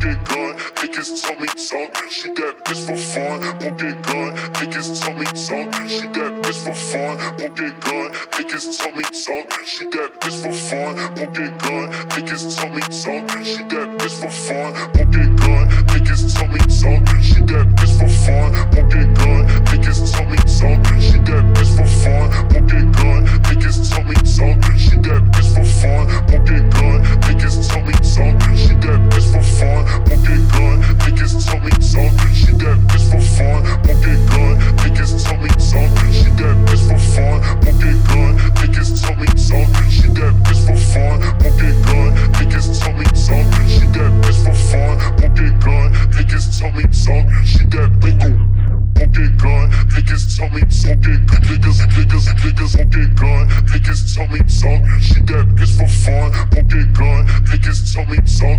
niggas tell me talk. She got this for fun, won't gun. Niggas tell me talk. She got this for fun, won't gun. Niggas tell me talk. She got this for fun, won't gun. Niggas tell me talk. She got this for fun, won't gun. Niggas tell me talk. She got this for fun, me talk. She got bingo. Won't get gun, niggas tell me talk get niggas, niggas, niggas won't get gun, niggas tell me talk, she got this for fun, won't get gun, niggas tell me talk,